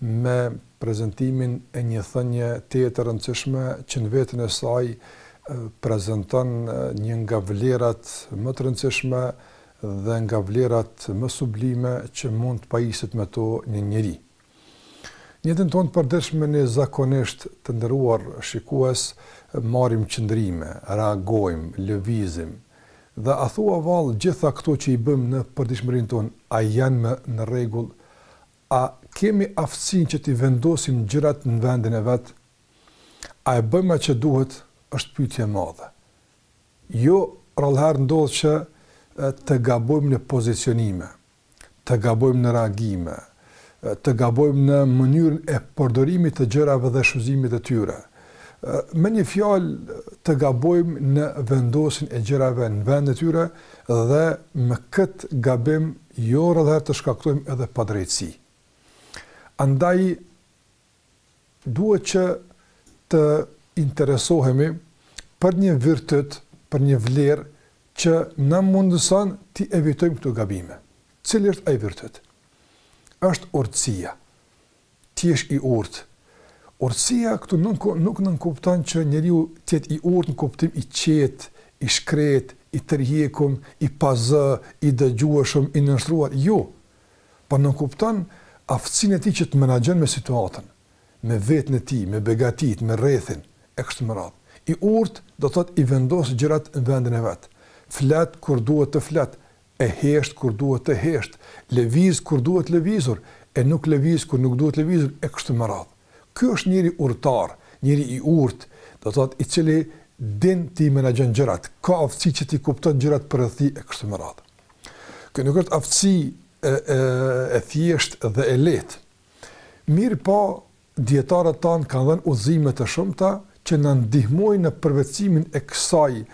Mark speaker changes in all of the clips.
Speaker 1: me prezantimin e një thënie tejet të rëndësishme që në veten e saj prezanton një nga vlerat më të rëndësishme dhe nga vlerat më sublime që mund të pajiset me to një njeri. Në jetën tonë të përditshme ne zakonisht të nderuar shikues marrim qëndrime, reagojmë, lëvizim dhe a thua vallë gjitha këto që i bëjmë në përditshmërinë tonë a janë në rregull? A kemi aftësinë që t'i vendosim gjërat në vendin e vet? A e bëjmë atë që duhet, është pyetje e madhe. Jo rrallëherë ndodh që të gabojmë në pozicionime, të gabojmë në reagime, të gabojmë në mënyrën e përdorimit të gjërave dhe shfrytëzimit të tyre. Me një fjalë, të gabojmë në vendosjen e gjërave në vendin e tyre dhe me këtë gabim Jo rrallëherë të shkaktojmë edhe padrejtësi. Andaj duhet që të interesohemi për një virtyt, për një vlerë që na mundëson t'i evitojmë këto gabime. Cili është ai virtyt? Është urtësia. Të jesh i urtë. Urtësia këtu nuk nuk nënkupton që njeriu të jetë i urtë në kuptim i qetë, i shkretë, i tërhjekum, i pa zë, i dëgjueshëm, i nënshtruar, jo. Por nënkupton aftësinë e tij që të menaxhon me situatën, me veten e tij, me begatitë, me rrethin, e kështu me radhë. I urtë do të thotë i vendos gjërat në vendin e vet. Flet kur duhet të flet, E hesht kur duhet të hesht, lëviz kur duhet lëvizur, e nuk lëviz kur nuk duhet lëvizur, e kështu me radhë. Ky është njeri urtar, njeri i urtë, do të thotë i cili din t'i menaxhon gjërat, ka aftësi që t'i kupton gjërat përreth tij e kështu me radhë. Kjo nuk është aftësi e e e thjeshtë dhe e lehtë. Mirëpo, Dijetarët tanë kanë dhënë udhëzime të shumta që na ndihmojnë në përvetësimin e kësaj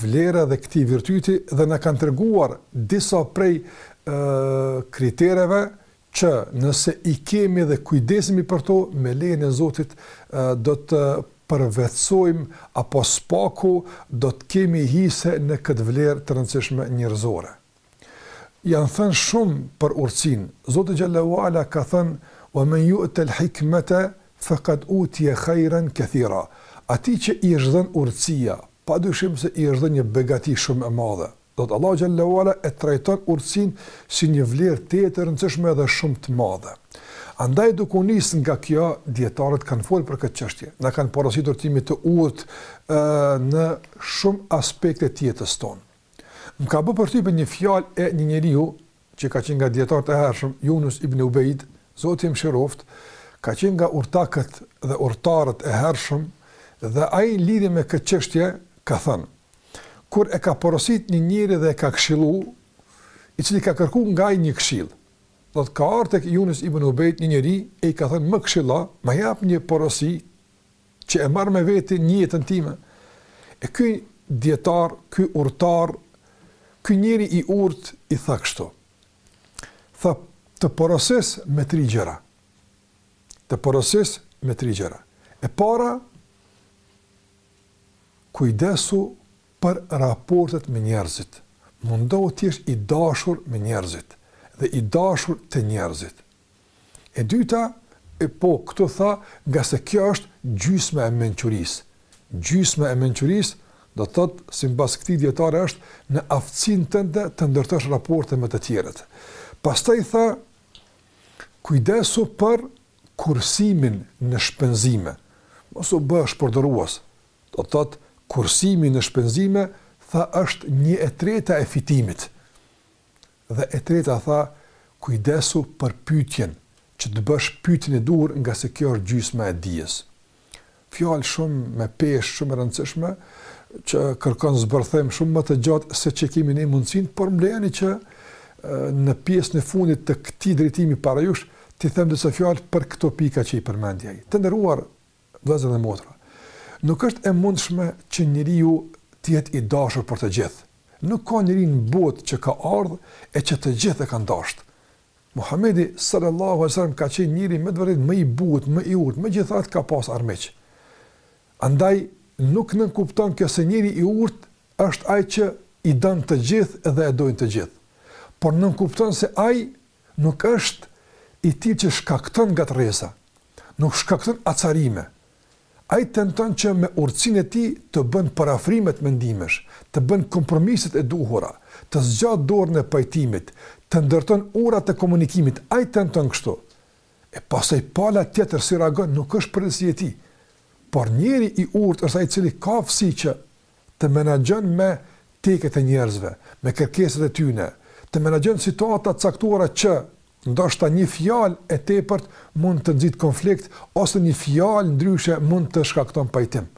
Speaker 1: vlere dhe këtij virtyti dhe na kanë treguar disa prej kritereve që nëse i kemi dhe kujdesemi për to me lejen e Zotit do të përvetësojmë apo së paku do të kemi hise në këtë vlerë të rëndësishme njerëzore. Janë thënë shumë për urtësinë. Zoti xhel-le ue ala ka thënë, "Wa men yu'ta al-hikmata faqad utiya khayran kathira", Atij që i është dhënë urtësia, padyshim se i është dhënë një begati shumë e madhe. Do thotë Allahu xhel-le ue ala e trajton urtësinë si një vlerë tejet të rëndësishme dhe shumë të madhe. Andaj duke u nisë nga kjo, dijetarët kanë folë për këtë çështje. Na kanë porositur të jemi të urtë, ë, në shumë aspekte të jetës tonë. Më ka bërë përshtypje një fjalë e një njeriu që ka qenë nga dijetarët e hershëm, Yunus ibn Ubejd, Zoti e mëshiroftë, ka qenë nga urtakët dhe urtarët e hershëm dhe ai në lidhje me këtë çështje ka thënë, kur e ka porositur një njeri dhe e ka këshillu, i cili ka kërku nga ai një këshillë. Do të thotë ka ardhur tek Yunus ibn Ubejd një njeri e i ka thënë më këshillo, më jap një porosi Që e marr me vete në jetën time. E ky dietar, ky urtar, ky njeri i urtë i tha kështu. Tha të porosis me tri gjëra. Të porosis me tri gjëra. E para kujdesu për raportet me njerëzit. Mundohu të jesh i dashur me njerëzit dhe i dashur te njerëzit. E dyta, po, kjo tha, ngase kjo është gjysma e mençurisë. Gjysma e mençurisë, do të thotë, sipas këtij dietari është në aftësinë tënde të ndërtosh raporte me të tjerët. Pastaj tha, kujdesu për kursimin në shpenzime, mos u bë shpërdorues. Do të thotë, kursimi në shpenzime, tha, është një e treta e fitimit. Dhe e treta tha, Kujdesu për pyetjen, që të bësh pyetjen e duhur ngase kjo është gjysma e dijes. Fjalë shumë me peshë, shumë e rëndësishme, që kërkon zbërthim shumë më të gjatë se që kemi ne mundësinë, por më lejoni që në pjesën e fundit të këtij drejtimi para jush, t'i them disa fjalë për këto pika që i përmendi ai. Të nderuar Vëllezër dhe motra, nuk është e mundshme që njeriu të jetë i dashur për të gjithë. Nuk ka njeri në botë që ka ardhur e që të gjithë e kanë dashtë. Muhamedi sallallahu alejhi ve sellem ka qenë njeri me të vërtetë më i butë, më i urtë, megjithatë ka pas armiq. Andaj nuk nënkupton kjo se njeri i urtë është ai që i don të gjithë dhe e dojnë të gjithë, por nënkupton se ai nuk është i tillë që shkakton ngatërresa, nuk shkakton acarime. Ai tenton që me urtësinë e tij të bën përafrime mendimesh, të bën kompromiset e duhura, të zgjatë dorën e pajtimit, të ndërton urat e komunikimit, ai tenton kështu. E pastaj pala tjetër si reagon nuk është përgjegjësi e tij. Por njeri i urtë është ai i cili ka aftësi që të menaxhon me tekat e njerëzve, me kërkesat e tyne, të menaxhon situata të caktuara që, ndoshta një fjalë e tepërt mund të nxitë konflikt ose një fjalë ndryshe mund të shkakton pajtim.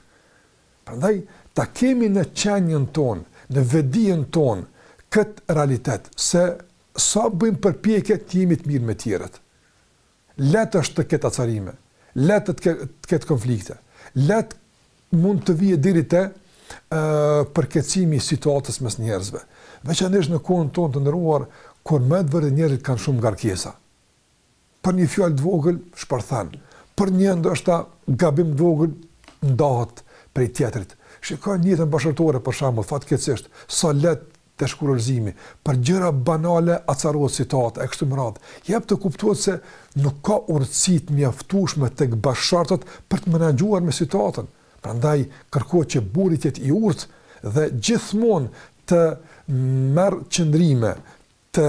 Speaker 1: Prandaj ta kemi në qenien tonë, në vetëdijen tonë këtë realitet se sa bëjmë përpjekje të jemi të mirë me të tjerët. Lehtë është të ketë acarime, lehtë është të ketë konflikte, lehtë mund të vijë deri te përkeqësimi i situatës mes njerëzve, veçanërisht në kohën tonë të nderuar kur me të vërtetë njerëzit kanë shumë ngarkesa. Për një fjalë të vogël shpërthen, për një ndoshta gabim të vogël ndahet prej tjetrit. Shikoni në jetën bashkëshortore për shembull fatkeqësisht sa lehtë te shkurorëzimi, për gjëra banale acarohet situata, e kështu me radhë, jep të kuptohet se nuk ka urtësi të mjaftueshme tek bashkëshortët për të menaxhuar me situatën, prandaj kërkohet që burri të jetë i urtë dhe gjithmonë të merr qëndrime, të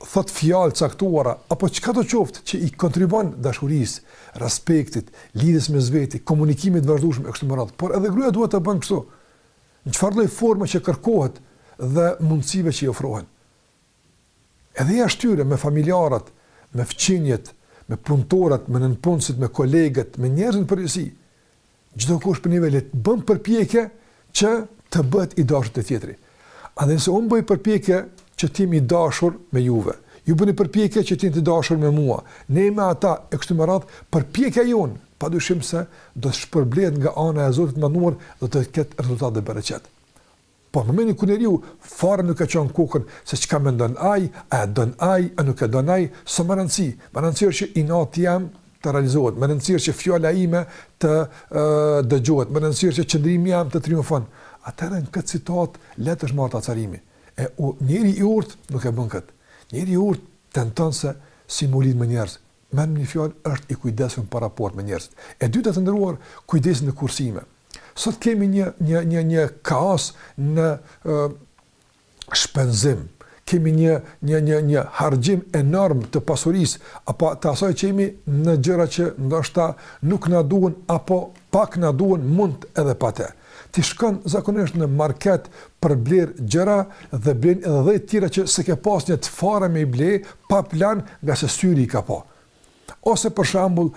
Speaker 1: thotë fjalë të caktuara apo çkado qoftë që i kontribuon dashurisë, respektit, lidhjes mes veti, komunikimit të vazhdueshëm e kështu me radhë, por edhe gruaja duhet ta bën kështu. Në çfarë lloj forme që kërkohet dhe mundësive që i ofrohen. Edhe jashtë tyre, me familjarët, me fqinjët, me punëtorët, me nënpunësit, me kolegët, me njerëzit në përgjithësi. Çdokush për nivelet bën përpjekje që të bëhet i dashur te tjetri. A dhe nëse unë bëj përpjekje që të jem i dashur me juve, ju bëni përpjekje që të jeni të dashur me mua, ne me ata e kështu me radhë, përpjekja jonë padyshim se do të shpërblehet nga ana e Zotit të nderuar dhe do të ketë rezultat dhe bereqet. Po në momentin kur njeriu fare nuk e çan kokën se çka mendon ai, a e don ai, a nuk e don ai, s'o me rëndësi. Me rëndësi është që inati jem të realizohet, me rëndësi është që fjala ime të e, dëgjohet, me rëndësi është që qëndrimi jem të triumfon. Atëherë në këtë situatë lehtë është me ardhë te acarimi. E u, njeri i urtë nuk e bën kët. Njeri i urtë tenton se si me u lidh me njerëz, Me një fjalë është i kujdesshëm në raport me njerëzit. E dyta të nderuar, kujdesi në kursime. Sot kemi një një një një kaos në ë shpenzim. Kemi një një një një harxhim enorm të pasurisë apo të asaj që kemi në gjëra që ndoshta nuk na duhen apo Pak na duhen, mund edhe pa të. Ti shkon zakonisht në market për blerë gjëra dhe blen edhe dhjetë tjera që s'e ke pas nijet fare me i ble pa plan ngase syri i ka pa. Ose për shembull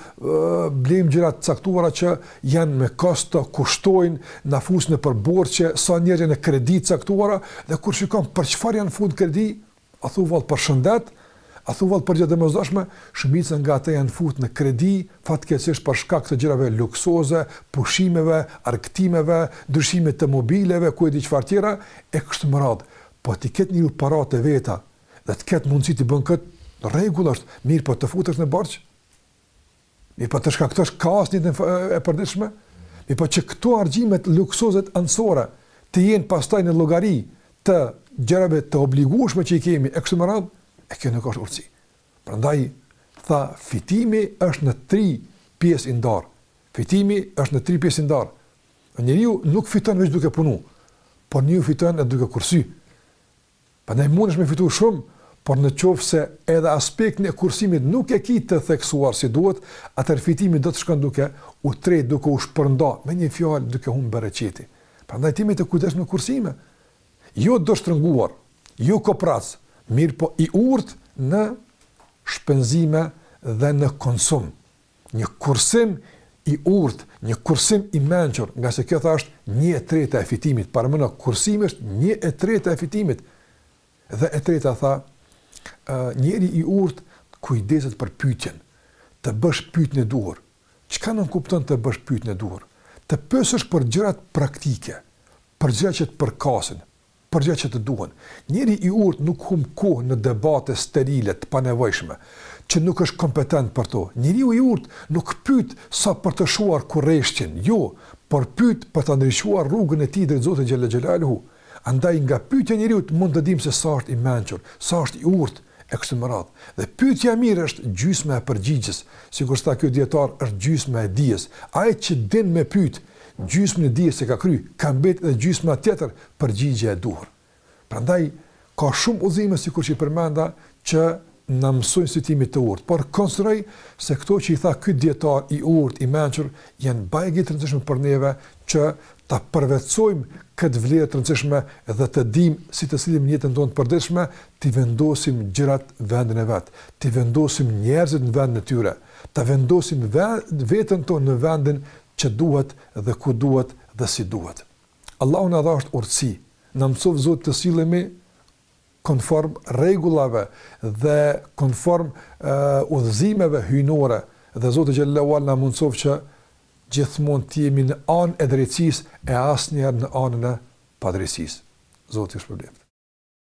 Speaker 1: blejmë gjëra të caktuara që janë me kosto, kushtojnë, na fusin nëpër borxhe, sa njerëz janë në kredi të caktuara dhe kur shikon për çfarë janë fut n'kredi, A thu vallë për shëndet, a thu vallë për gjë të domosdoshme, shumica nga ata janë fut në kredi, fatkeqësisht për shkak të gjërave luksoze, pushimeve, argëtimeve, ndryshimit të mobileve, ku e di çfarë tjera, e kështu me radhë. Po t'i ketë njeriu paratë e veta dhe të ketë mundësi ta bën këtë, në rregull është, mirëpo të futesh në borxh? Mirëpo të shkaktosh kaos në jetën e përditshme, mirëpo që këto harxhimet, luksozet anësore të jenë pastaj në llogari të gjërave të obligueshme që i kemi, e kështu me radhë, e kjo nuk është urtësi. Prandaj, tha, fitimi është në tri pjesë i ndarë. Fitimi është në tri pjesë i ndarë. Njeriu nuk fiton veç duke punu, por njeriu fiton edhe duke kursy. Prandaj mundesh me fitu shumë, por në qoftë se edhe aspektin e kursimit nuk e ki të theksuar si duhet, atëherë fitimi do të shkon duke u tretë, duke u shpërnda, me një fjalë duke humbë bereqeti. Prandaj të jemi të kujdesshëm në kursime. Jo dorështrënguar, jo koprac, mirëpo i urtë në shpenzime dhe në konsum. Një kursim i urtë, një kursim i mençur, ngase kjo tha është një e treta e fitimit, paramendo, kursimi është një e treta e fitimit, dhe e treta tha, njeri i urtë kujdeset për pytjen, të bësh pytjen e duhur, çka nënkupton të bësh pytjen e duhur, të pysësh për gjërat praktike, për gjërat që të përkasin, për gjërat që të duhen. Njeri i urtë nuk humb kohë në debate sterile të panevojshme, që nuk është kompetent për to. Njeriu i urtë nuk pyet sa për të shuar kurreshtjen, jo, por pyet për ta ndriçuar rrugën e tij drejt Zotit xhel-le xhelaluhu. Andaj nga pyetja e njeriut mund të dimë se sa është i mençur, sa është i urtë. e kështu me radhë. Dhe pyetja e mirë është gjysma e përgjigjes, sikur që tha ky dijetar është gjysma e dijes. Ai që din me pyet, gjysmën e dijes e ka kry, ka mbet edhe gjysma tjetër, përgjigja e duhur. Prandaj ka shumë udhëzime sikur që i përmenda që na mësojnë si të jemi të urtë, por konsideroj se këto që i tha ky dijetar i urtë, i mençur, janë bajagi të rëndësishme për neve që ta përvetësojmë këtë vlerë të rëndësishme dhe të dimë si të sillemi në jetën tonë të përditshme, t'i vendosim gjërat në vendin e vet, t'i vendosim njerëzit në vendin e tyre, ta vendosim veten tonë në vendin që duhet dhe ku duhet dhe si duhet. Allahu na dhashtë urtësi, na mësoftë Zoti të sillemi konform rregullave dhe konform udhëzimeve hyjnore dhe Zoti xhel-le ue ala na mundësoftë që gjithmonë të jemi në anën e drejtësisë e asnjëherë në anën e padrejtësisë. Zoti ju shpërbleftë.